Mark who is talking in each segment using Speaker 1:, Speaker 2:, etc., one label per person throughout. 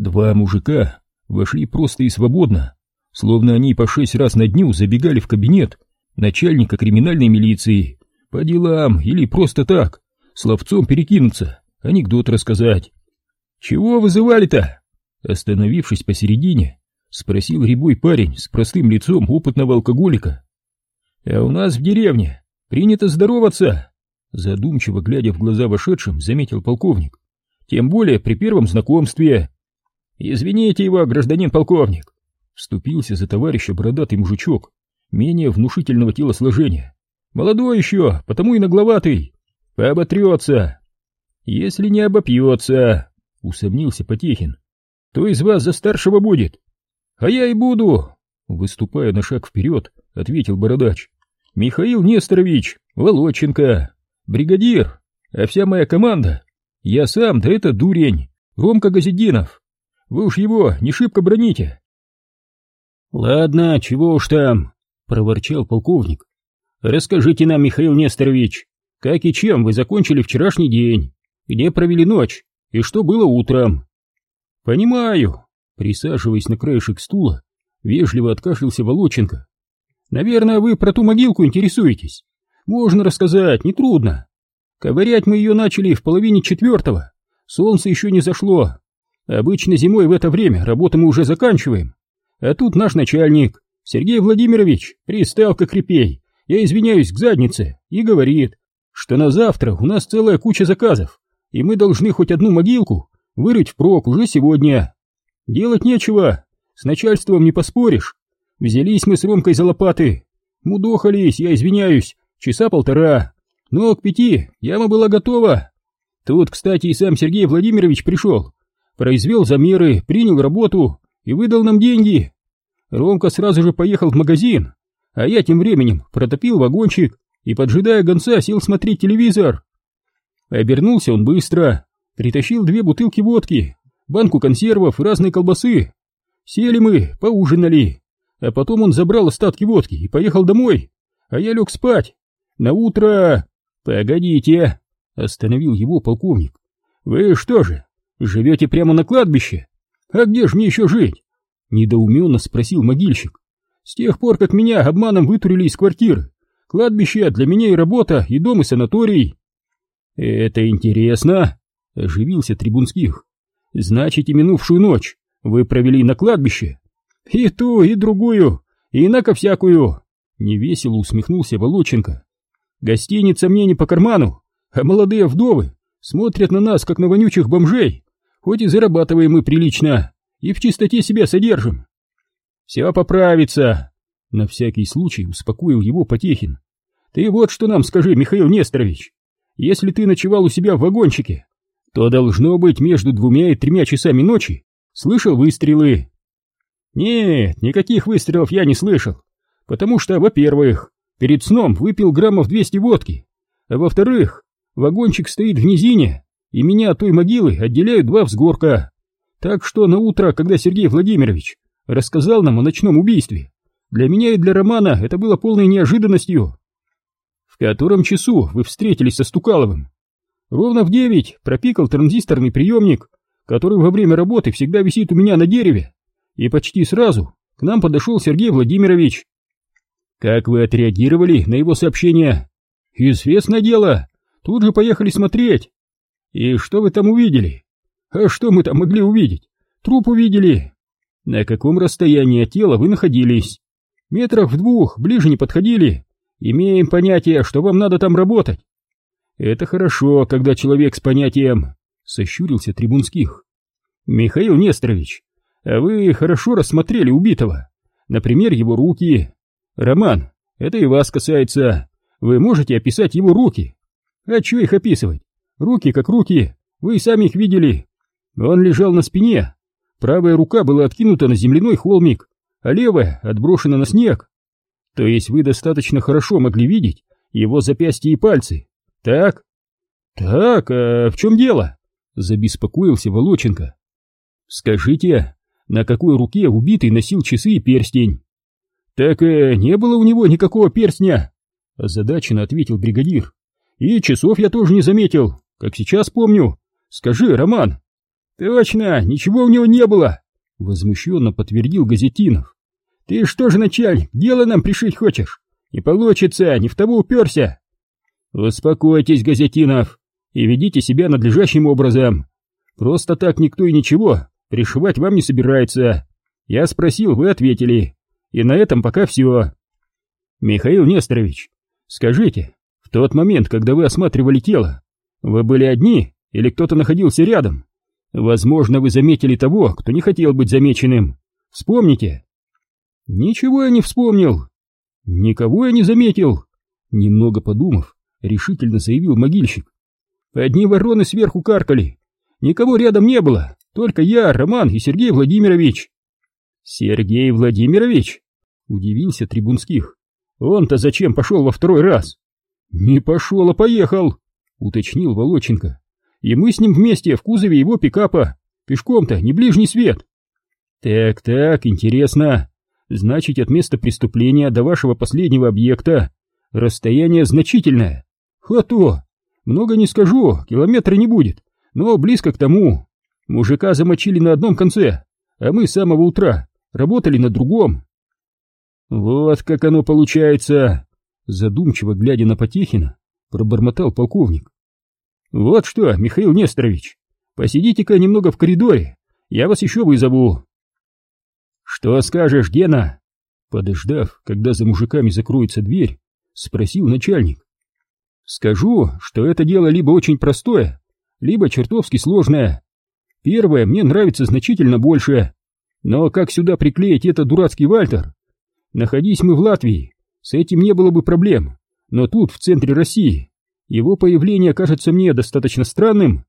Speaker 1: Два мужика вошли просто и свободно, словно они по шесть раз на дню забегали в кабинет начальника криминальной милиции по делам или просто так, словцом перекинуться, анекдот рассказать. «Чего вызывали-то?» Остановившись посередине, спросил рябой парень с простым лицом опытного алкоголика. «А у нас в деревне принято здороваться!» Задумчиво глядя в глаза вошедшим, заметил полковник. «Тем более при первом знакомстве!» «Извините его, гражданин полковник!» Вступился за товарища бородатый мужичок, менее внушительного телосложения. «Молодой еще, потому и нагловатый. Пооботрется!» «Если не обопьется!» — усомнился Потехин. «То из вас за старшего будет!» «А я и буду!» Выступая на шаг вперед, ответил бородач. «Михаил Несторович, Волоченко, бригадир, а вся моя команда, я сам, да это дурень, Ромка Газидинов. Вы уж его не шибко броните».
Speaker 2: «Ладно, чего уж там», — проворчал полковник. «Расскажите нам, Михаил Несторович, как и чем вы закончили вчерашний день, где провели ночь и что было утром?»
Speaker 1: «Понимаю», — присаживаясь на краешек стула, вежливо откашлялся Волоченко. «Наверное, вы про ту могилку интересуетесь. Можно рассказать, нетрудно. Ковырять мы ее начали в половине четвертого. Солнце еще не зашло. Обычно зимой в это время работу мы уже заканчиваем. А тут наш начальник, Сергей Владимирович, пристал как репей, я извиняюсь к заднице, и говорит, что на завтра у нас целая куча заказов, и мы должны хоть одну могилку вырыть впрок уже сегодня. Делать нечего, с начальством не поспоришь. Взялись мы с Ромкой за лопаты, мудохались, я извиняюсь, часа полтора, но к пяти яма была готова. Тут, кстати, и сам Сергей Владимирович пришел, произвел замеры, принял работу и выдал нам деньги. Ромка сразу же поехал в магазин, а я тем временем протопил вагончик и, поджидая гонца, сел смотреть телевизор. Обернулся он быстро, притащил две бутылки водки, банку консервов и разной колбасы. Сели мы, поужинали, а потом он забрал остатки водки и поехал домой, а я лег спать. На утро... Погодите, остановил его полковник. Вы что же, живете прямо на кладбище? А где же мне еще жить? Недоуменно спросил могильщик. С тех пор, как меня обманом вытурили из квартиры, кладбище для меня и работа, и дом, и санаторий. Это интересно, оживился Трибунских. Значит, и минувшую ночь вы провели на кладбище? И ту, и другую, и инако всякую. Невесело усмехнулся Волоченко. Гостиница мне не по карману, а молодые вдовы смотрят на нас, как на вонючих бомжей, хоть и зарабатываем мы прилично, и в чистоте себя содержим. Все поправится. На всякий случай успокоил его Потехин. Ты вот что нам скажи, Михаил Несторович. Если ты ночевал у себя в вагончике, то должно быть между двумя и тремя часами ночи слышал выстрелы. Нет, никаких выстрелов я не слышал, потому что, во-первых, перед сном выпил граммов 200 водки, а во-вторых, вагончик стоит в низине, и меня от той могилы отделяют два взгорка. Так что на утро, когда Сергей Владимирович рассказал нам о ночном убийстве, для меня и для Романа это было полной неожиданностью. В котором часу вы встретились со Стукаловым? Ровно в девять пропикал транзисторный приемник, который во время работы всегда висит у меня на дереве, и почти сразу к нам подошел Сергей Владимирович. Как вы отреагировали на его сообщение? Известное дело, тут же поехали смотреть. И что вы там увидели? А что мы там могли увидеть? Труп увидели. На каком расстоянии от тела вы находились? Метрах в двух, ближе не подходили. Имеем понятие, что вам надо там работать. Это хорошо, когда человек с понятием, сощурился Трибунских. Михаил Несторович, а вы хорошо рассмотрели убитого. Например, его руки. Роман, это и вас касается. Вы можете описать его руки? А что их описывать? Руки как руки, вы и сами их видели. Он лежал на спине. Правая рука была откинута на земляной холмик, а левая отброшена на снег. То есть вы достаточно хорошо могли видеть его запястья и пальцы. Так? Так, а в чем дело? Забеспокоился Волоченко. Скажите, на какой руке убитый носил часы и перстень? Так э, не было у него никакого перстня, озадаченно ответил бригадир. И часов я тоже не заметил, как сейчас помню. Скажи, Роман. Точно, ничего у него не было, возмущенно подтвердил Газетинов. Ты что же, начальник, дело нам пришить хочешь? Не получится, не в того уперся. Успокойтесь, Газетинов, и ведите себя надлежащим образом. Просто так никто и ничего пришивать вам не собирается. Я спросил, вы ответили. И на этом пока все. Михаил Несторович, скажите, в тот момент, когда вы осматривали тело, вы были одни или кто-то находился рядом? Возможно, вы заметили того, кто не хотел быть замеченным. Вспомните. Ничего я не вспомнил. Никого я не заметил. Немного подумав, решительно заявил могильщик. Одни вороны сверху каркали. Никого рядом не было, только я, Роман и Сергей Владимирович. Сергей Владимирович? Удивился Трибунских. Он-то зачем пошел во второй раз? Не пошел, а поехал, уточнил Волоченко. И мы с ним вместе в кузове его пикапа. Пешком-то не ближний свет. Так-так, интересно. Значит, от места преступления до вашего последнего объекта расстояние значительное. А то, много не скажу, километра не будет, но близко к тому. Мужика замочили на одном конце, а мы с самого утра работали на другом. Вот как оно получается, задумчиво глядя на Потехина, пробормотал полковник. Вот что, Михаил Несторович, посидите-ка немного в коридоре, я вас еще вызову. Что скажешь, Гена? Подождав, когда за мужиками закроется дверь, спросил начальник. Скажу, что это дело либо очень простое, либо чертовски сложное. Первое мне нравится значительно больше. Но как сюда приклеить этот дурацкий Вальтер? Находись мы в Латвии, с этим не было бы проблем. Но тут, в центре России, его появление кажется мне достаточно странным.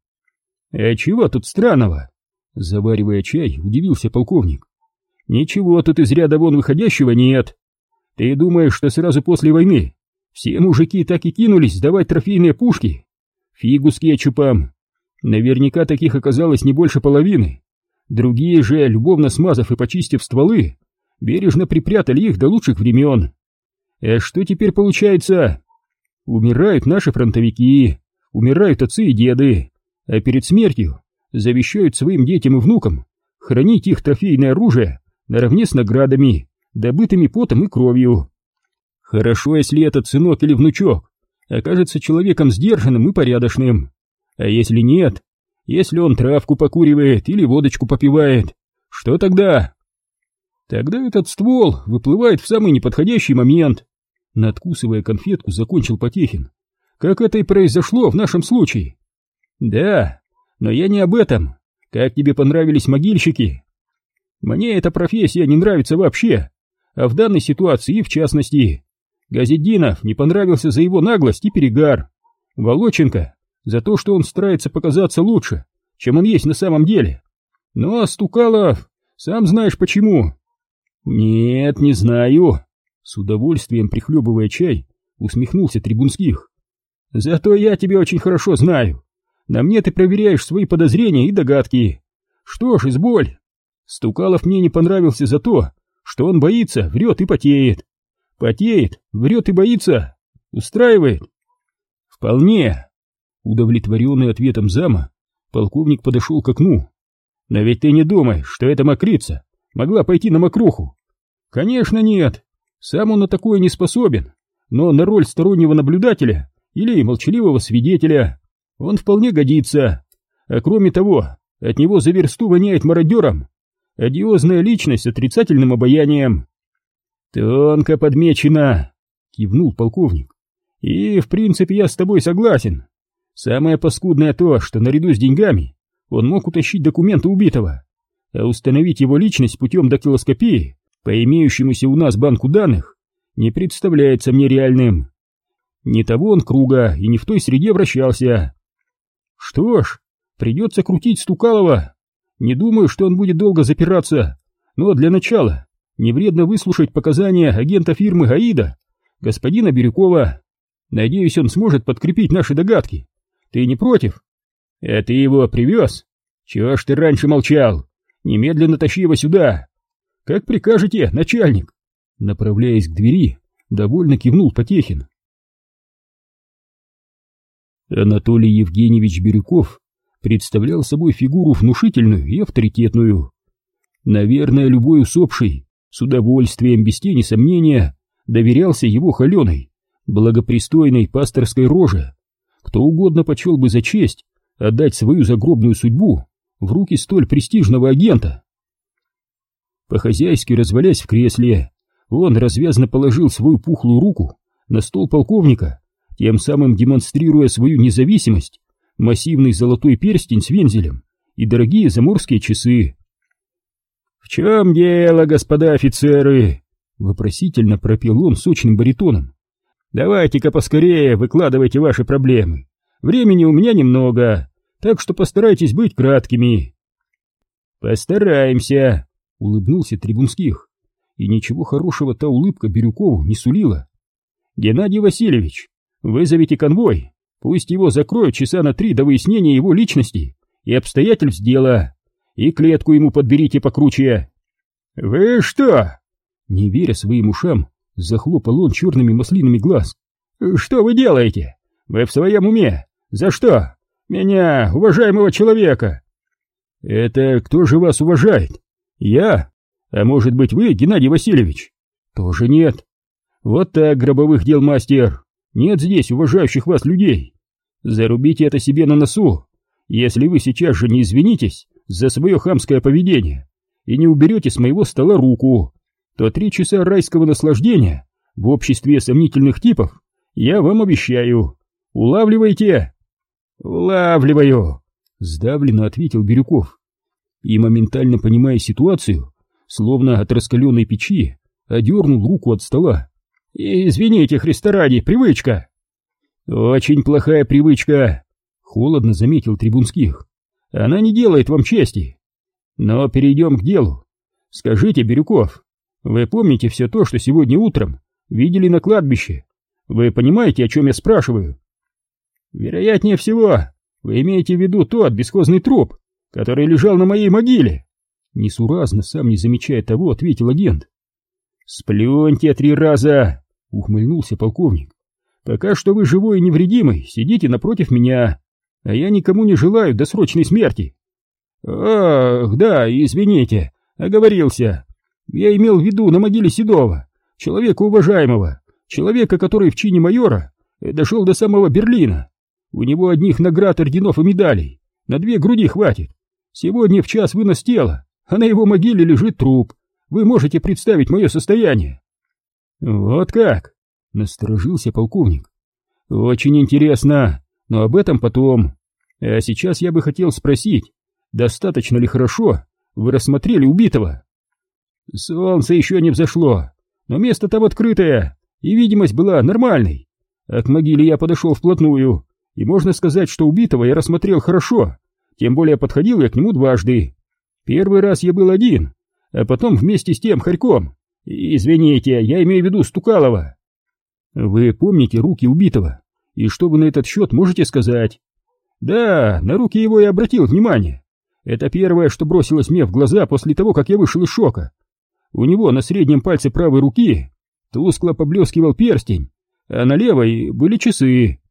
Speaker 1: А чего тут странного? Заваривая чай, удивился полковник. Ничего тут из ряда вон выходящего нет. Ты думаешь, что сразу после войны все мужики так и кинулись сдавать трофейные пушки. Фигу с кетчупом. Наверняка таких оказалось не больше половины. Другие же, любовно смазав и почистив стволы, бережно припрятали их до лучших времен. А что теперь получается? Умирают наши фронтовики, умирают отцы и деды, а перед смертью завещают своим детям и внукам хранить их трофейное оружие наравне с наградами, добытыми потом и кровью. Хорошо, если этот сынок или внучок окажется человеком сдержанным и порядочным. А если нет, если он травку покуривает или водочку попивает, что тогда? Тогда этот ствол выплывает в самый неподходящий момент. Надкусывая конфетку, закончил Потехин. Как это и произошло в нашем случае. Да, но я не об этом. Как тебе понравились могильщики? Мне эта профессия не нравится вообще, а в данной ситуации в частности. Газидинов не понравился за его наглость и перегар. Волоченко за то, что он старается показаться лучше, чем он есть на самом деле. Ну а Стукалов, сам знаешь почему. Нет, не знаю. С удовольствием прихлебывая чай, усмехнулся Трибунских. Зато я тебя очень хорошо знаю. На мне ты проверяешь свои подозрения и догадки. Что ж, изболь. Стукалов мне не понравился за то, что он боится, врет и потеет. Потеет, врет и боится. Устраивает? Вполне. Удовлетворенный ответом зама, полковник подошел к окну. Но ведь ты не думаешь, что эта мокрица могла пойти на мокруху? Конечно нет. Сам он на такое не способен. Но на роль стороннего наблюдателя или молчаливого свидетеля он вполне годится. А кроме того, от него за версту воняет мародером. Одиозная личность с отрицательным обаянием. «Тонко подмечено!» — кивнул полковник. «И, в принципе, я с тобой согласен. Самое паскудное то, что наряду с деньгами он мог утащить документы убитого, а установить его личность путем дактилоскопии по имеющемуся у нас банку данных не представляется мне реальным. Не того он круга и не в той среде вращался. Что ж, придется крутить Стукалова. Не думаю, что он будет долго запираться, но для начала не вредно выслушать показания агента фирмы «Гаида», господина Бирюкова. Надеюсь, он сможет подкрепить наши догадки. Ты не против? А ты его привез? Чего ж ты раньше молчал? Немедленно тащи его сюда. Как прикажете, начальник? Направляясь к двери, довольно кивнул Потехин. Анатолий Евгеньевич Бирюков представлял собой фигуру внушительную и авторитетную. Наверное, любой усопший с удовольствием, без тени сомнения, доверялся его холеной, благопристойной пасторской роже. Кто угодно почел бы за честь отдать свою загробную судьбу в руки столь престижного агента. По-хозяйски развалясь в кресле, он развязно положил свою пухлую руку на стол полковника, тем самым демонстрируя свою независимость, массивный золотой перстень с вензелем и дорогие заморские часы. «В чем дело, господа офицеры?» — вопросительно пропел он сочным баритоном. «Давайте-ка поскорее выкладывайте ваши проблемы. Времени у меня немного, так что постарайтесь быть краткими». «Постараемся», — улыбнулся Трибунских, и ничего хорошего та улыбка Бирюкову не сулила. «Геннадий Васильевич, вызовите конвой, пусть его закроют часа на три до выяснения его личности и обстоятельств дела, и клетку ему подберите покруче». «Вы что?» Не веря своим ушам, захлопал он черными маслинами глаз. «Что вы делаете? Вы в своем уме? За что? Меня, уважаемого человека!» «Это кто же вас уважает? Я? А может быть вы, Геннадий Васильевич?» «Тоже нет. Вот так, гробовых дел мастер. Нет здесь уважающих вас людей. Зарубите это себе на носу. Если вы сейчас же не извинитесь за свое хамское поведение и не уберете с моего стола руку, то три часа райского наслаждения в обществе сомнительных типов я вам обещаю. Улавливайте!» «Улавливаю!» — сдавленно ответил Бирюков. И, моментально понимая ситуацию, словно от раскаленной печи, одернул руку от стола. «Извините, Христа ради, привычка!» «Очень плохая привычка!» — холодно заметил Трибунских. «Она не делает вам чести. Но перейдем к делу. Скажите, Бирюков, вы помните все то, что сегодня утром видели на кладбище? Вы понимаете, о чем я спрашиваю? Вероятнее всего, вы имеете в виду тот бесхозный труп, который лежал на моей могиле. Несуразно, сам не замечая того, ответил агент. Сплюньте три раза, ухмыльнулся полковник. Пока что вы живой и невредимый, сидите напротив меня, а я никому не желаю досрочной смерти. Ах, да, извините, оговорился. Я имел в виду на могиле Седова, человека уважаемого, человека, который в чине майора дошел до самого Берлина. У него одних наград, орденов и медалей. На две груди хватит. Сегодня в час вынос тела, а на его могиле лежит труп. Вы можете представить мое состояние? Вот как? Насторожился полковник. Очень интересно, но об этом потом. А сейчас я бы хотел спросить, достаточно ли хорошо вы рассмотрели убитого? Солнце еще не взошло, но место там открытое, и видимость была нормальной. А к я подошел вплотную, и можно сказать, что убитого я рассмотрел хорошо, тем более подходил я к нему дважды. Первый раз я был один, а потом вместе с тем хорьком. Извините, я имею в виду Стукалова. Вы помните руки убитого? И что вы на этот счет можете сказать? Да, на руки его я обратил внимание. Это первое, что бросилось мне в глаза после того, как я вышел из шока. У него на среднем пальце правой руки тускло поблескивал перстень, а на левой были часы.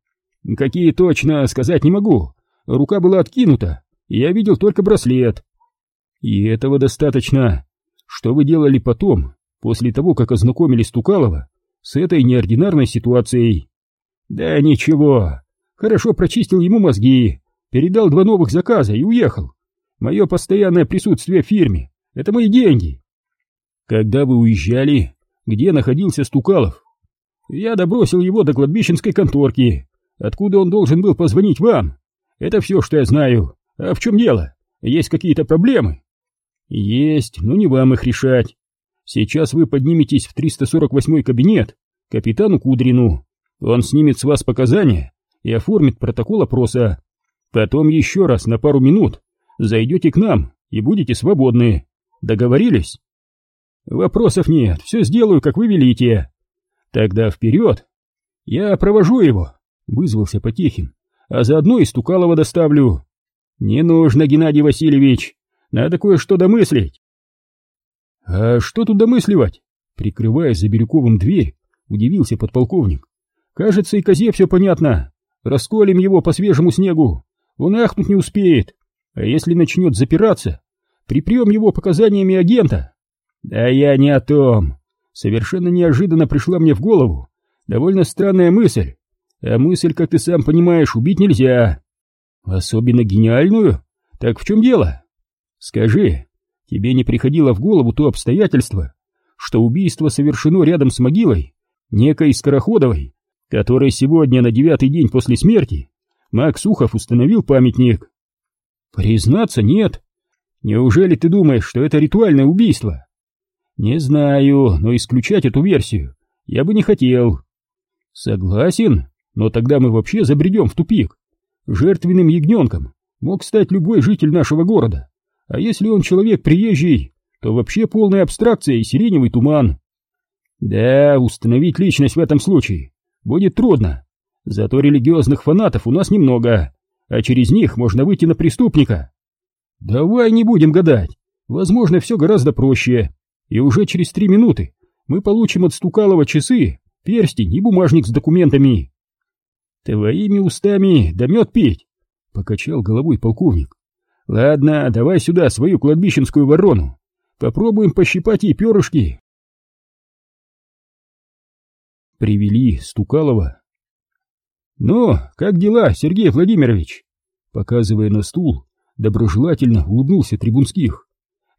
Speaker 1: Какие точно, сказать не могу. Рука была откинута, и я видел только браслет. И этого достаточно. Что вы делали потом, после того, как ознакомились Тукалова с этой неординарной ситуацией? Да ничего. Хорошо прочистил ему мозги, передал два новых заказа и уехал. Мое постоянное присутствие в фирме — это мои деньги. Когда вы уезжали, где находился Стукалов? Я добросил его до кладбищенской конторки, откуда он должен был позвонить вам. Это все, что я знаю. А в чем дело? Есть какие-то проблемы? Есть, но не вам их решать. Сейчас вы подниметесь в 348 кабинет капитану Кудрину. Он снимет с вас показания и оформит протокол опроса. Потом еще раз на пару минут зайдете к нам и будете свободны. Договорились? Вопросов нет, все сделаю, как вы велите. Тогда вперед. Я провожу его, вызвался Потехин, а заодно и Стукалова доставлю. Не нужно, Геннадий Васильевич, надо кое-что домыслить. А что тут домысливать? Прикрывая за Бирюковым дверь, удивился подполковник. Кажется, и козе все понятно. Расколем его по свежему снегу. он ахнуть не успеет. А если начнет запираться, припрем его показаниями агента. Да я не о том. Совершенно неожиданно пришла мне в голову довольно странная мысль. А мысль, как ты сам понимаешь, убить нельзя. Особенно гениальную? Так в чем дело? Скажи, тебе не приходило в голову то обстоятельство, что убийство совершено рядом с могилой некой Скороходовой, которой сегодня на девятый день после смерти Макс Ухов установил памятник? Признаться, нет. Неужели ты думаешь, что это ритуальное убийство? Не знаю, но исключать эту версию я бы не хотел. Согласен, но тогда мы вообще забредем в тупик. Жертвенным ягненком мог стать любой житель нашего города, а если он человек приезжий, то вообще полная абстракция и сиреневый туман. Да, установить личность в этом случае будет трудно, зато религиозных фанатов у нас немного, а через них можно выйти на преступника. Давай не будем гадать, возможно, все гораздо проще, и уже через три минуты мы получим от Стукалова часы, перстень и бумажник с документами. Твоими устами да мед пить, покачал головой полковник. Ладно, давай сюда свою кладбищенскую ворону, попробуем пощипать ей перышки. Привели Стукалова. «Ну, как дела, Сергей Владимирович?» Показывая на стул, доброжелательно улыбнулся Трибунских.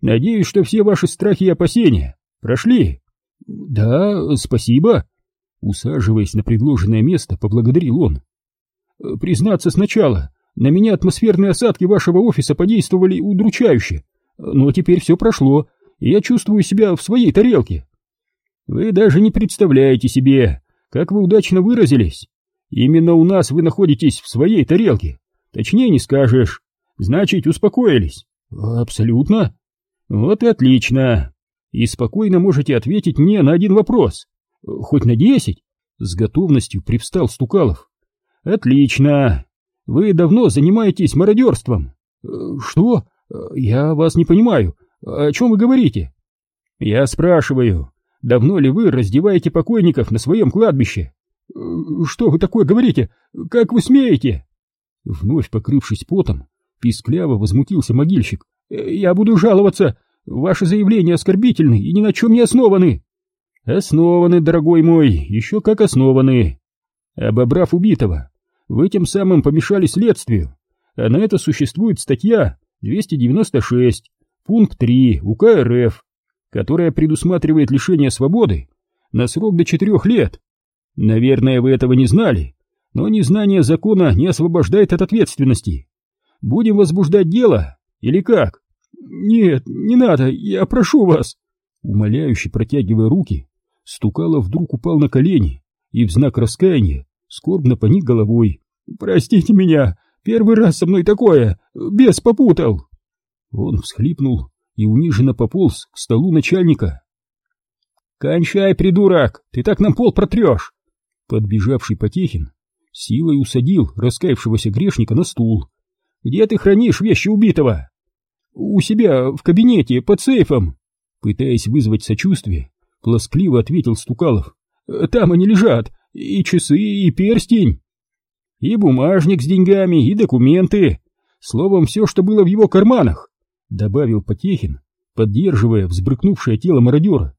Speaker 1: «Надеюсь, что все ваши страхи и опасения прошли?» «Да, спасибо», Усаживаясь на предложенное место, поблагодарил он. «Э, «Признаться сначала, на меня атмосферные осадки вашего офиса подействовали удручающе, но теперь все прошло, и я чувствую себя в своей тарелке. Вы даже не представляете себе, как вы удачно выразились. Именно у нас вы находитесь в своей тарелке, точнее не скажешь. Значит, успокоились?» «Абсолютно». «Вот и отлично. И спокойно можете ответить мне на один вопрос». Хоть на десять? С готовностью привстал Стукалов. Отлично. Вы давно занимаетесь мародерством. Э, что? Э, я вас не понимаю. О чем вы говорите? Я спрашиваю, давно ли вы раздеваете покойников на своем кладбище? Э, что вы такое говорите? Как вы смеете? Вновь покрывшись потом, пискляво возмутился могильщик. Я буду жаловаться. Ваши заявления оскорбительны и ни на чем не основаны. Основаны, дорогой мой, еще как основаны. Обобрав убитого, вы тем самым помешали следствию, а на это существует статья 296, пункт 3 УК РФ, которая предусматривает лишение свободы на срок до 4 лет. Наверное, вы этого не знали, но незнание закона не освобождает от ответственности. Будем возбуждать дело или как? Нет, не надо, я прошу вас. Умоляюще протягивая руки, Стукало вдруг упал на колени и в знак раскаяния скорбно поник головой. «Простите меня, первый раз со мной такое, бес попутал!» Он всхлипнул и униженно пополз к столу начальника. «Кончай, придурок, ты так нам пол протрешь!» Подбежавший Потехин силой усадил раскаявшегося грешника на стул. «Где ты хранишь вещи убитого?» «У себя, в кабинете, под сейфом!» Пытаясь вызвать сочувствие, Плоскливо ответил Стукалов. Там они лежат, и часы, и перстень. И бумажник с деньгами, и документы. Словом, все, что было в его карманах, добавил Потехин, поддерживая взбрыкнувшее тело мародера.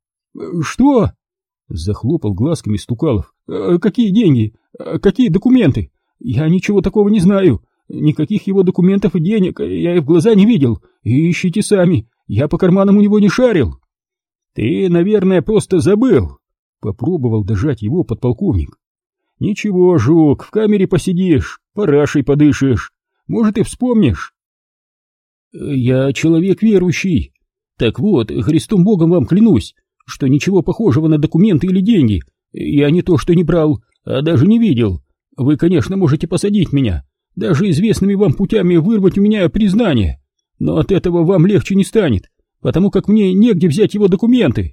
Speaker 1: Что? Захлопал глазками Стукалов. Какие деньги? Какие документы? Я ничего такого не знаю. Никаких его документов и денег я и в глаза не видел. ищите сами. Я по карманам у него не шарил. «Ты, наверное, просто забыл!» Попробовал дожать его подполковник. «Ничего, жук, в камере посидишь, парашей подышишь, может, и вспомнишь». «Я человек верующий. Так вот, Христом Богом вам клянусь, что ничего похожего на документы или деньги я не то что не брал, а даже не видел. Вы, конечно, можете посадить меня, даже известными вам путями вырвать у меня признание, но от этого вам легче не станет потому как мне негде взять его документы.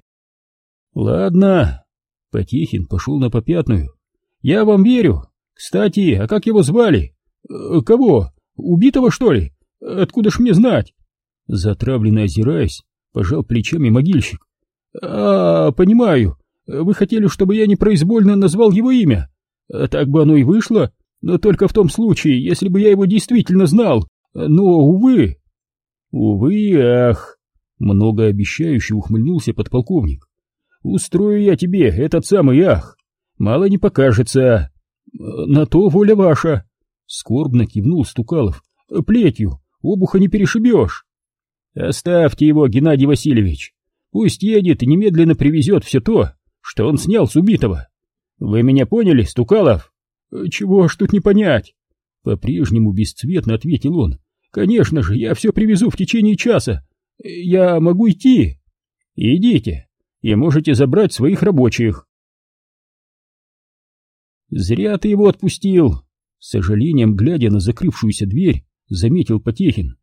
Speaker 1: Ладно, Потихин пошел на попятную. Я вам верю. Кстати, а как его звали? Э, кого? Убитого, что ли? Откуда ж мне знать? Затравленно озираясь, пожал плечами могильщик. А, понимаю. Вы хотели, чтобы я непроизвольно назвал его имя? Так бы оно и вышло. но только в том случае, если бы я его действительно знал. Но, увы...»
Speaker 2: «Увы, ах!» — многообещающе ухмыльнулся подполковник. «Устрою я тебе этот самый ах! Мало не покажется!»
Speaker 1: «На то воля ваша!» — скорбно кивнул Стукалов. «Плетью обуха не перешибешь!»
Speaker 2: «Оставьте его, Геннадий Васильевич! Пусть едет и немедленно привезет все то, что он снял с убитого! Вы меня поняли, Стукалов?»
Speaker 1: «Чего ж тут не понять?» По-прежнему бесцветно ответил он. «Конечно же, я все привезу в течение часа. Я могу идти?»
Speaker 2: «Идите, и можете забрать своих рабочих». «Зря ты его отпустил!» С сожалением, глядя на закрывшуюся дверь, заметил Потехин.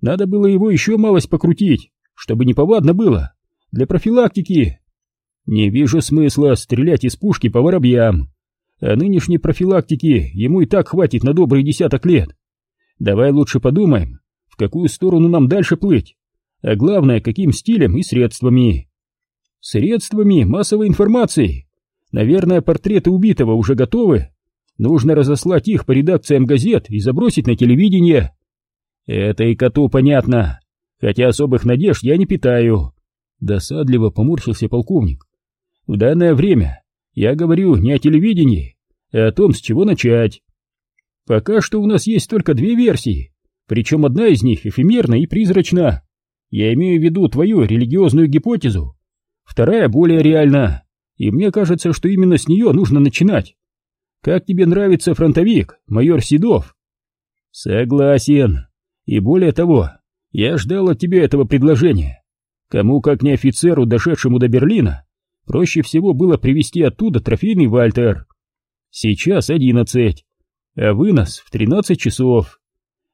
Speaker 2: «Надо было его еще малость покрутить, чтобы неповадно было. Для профилактики!» «Не вижу смысла стрелять из пушки по воробьям а нынешней профилактики ему и так хватит на добрый десяток лет. Давай лучше подумаем, в какую сторону нам дальше плыть, а главное, каким стилем и средствами. Средствами массовой информации. Наверное, портреты убитого уже готовы. Нужно разослать их по редакциям газет и забросить на телевидение. Это и коту понятно, хотя особых надежд я не питаю. Досадливо поморщился полковник. В данное время я говорю не о телевидении, а о том, с чего начать. Пока что у нас есть только две версии, причем одна из них эфемерна и призрачна. Я имею в виду твою религиозную гипотезу. Вторая более реальна, и мне кажется, что именно с нее нужно начинать. Как тебе нравится фронтовик, майор Седов? Согласен. И более того, я ждал от тебя этого предложения. Кому, как не офицеру, дошедшему до Берлина, проще всего было привезти оттуда трофейный Вальтер. Сейчас одиннадцать, а вынос в тринадцать часов.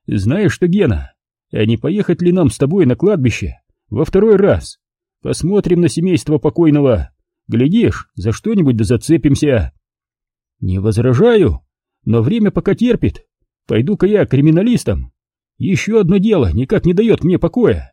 Speaker 2: Знаешь что, Гена, а не поехать ли нам с тобой на кладбище во второй раз? Посмотрим на семейство покойного. Глядишь, за что-нибудь да зацепимся. Не возражаю, но время пока терпит. Пойду-ка я криминалистам. Еще одно дело никак не дает мне покоя.